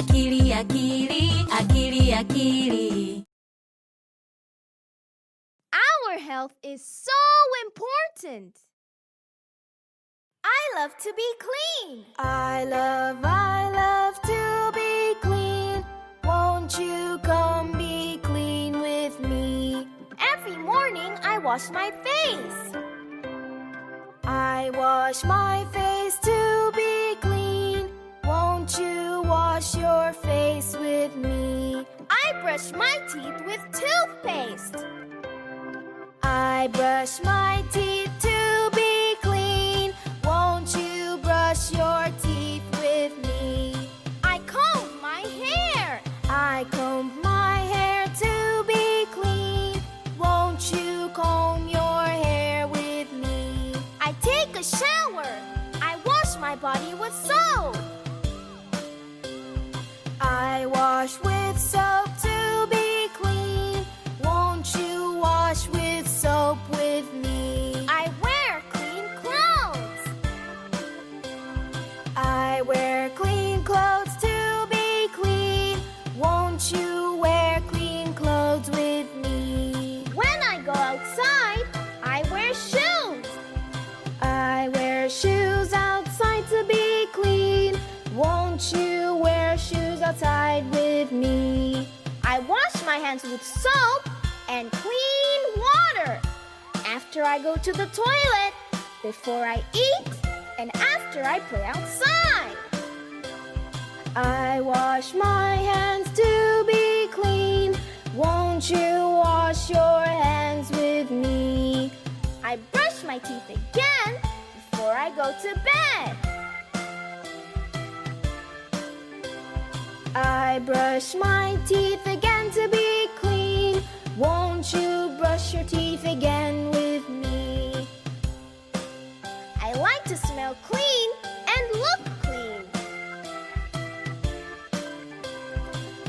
akili akili akili akili Our health is so important. I love to be clean. I love, I love to be clean. Won't you come be clean with me? Every morning I wash my face. I wash my face to be clean. Wash your face with me? I brush my teeth with toothpaste. I brush my teeth to be clean. Won't you brush your teeth with me? I comb my hair. I comb my hair to be clean. Won't you comb your hair with me? I take a shower. I wash my body with soap. I wash with soap to be clean. Won't you wash with soap with me? I wear clean clothes. I wear clean clothes to be clean. Won't you outside with me? I wash my hands with soap and clean water. After I go to the toilet, before I eat, and after I play outside. I wash my hands to be clean. Won't you wash your hands with me? I brush my teeth again before I go to bed. I brush my teeth again to be clean. Won't you brush your teeth again with me? I like to smell clean and look clean.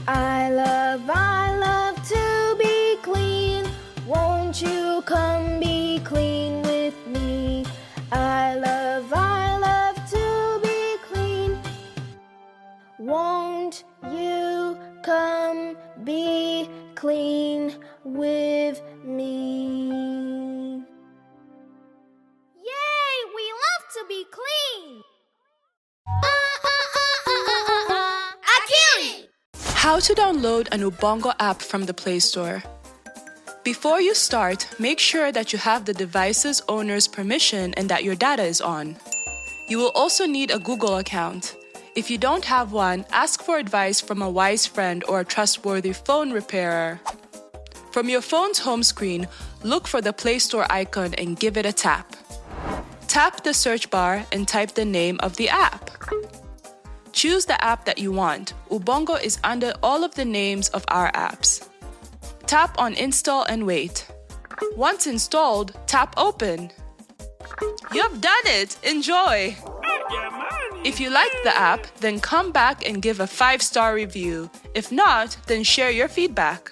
I love, I love to be clean. Won't you come be clean be clean with me? Yay, we love to be clean. Uh, uh, uh, Akili! How to download an Ubongo app from the Play Store. Before you start, make sure that you have the device's owner's permission and that your data is on. You will also need a Google account. If you don't have one, ask for advice from a wise friend or a trustworthy phone repairer. From your phone's home screen, look for the Play Store icon and give it a tap. Tap the search bar and type the name of the app. Choose the app that you want. Ubongo is under all of the names of our apps. Tap on Install and wait. Once installed, tap Open. You've done it! Enjoy! If you liked the app, then come back and give a 5 star review. If not, then share your feedback.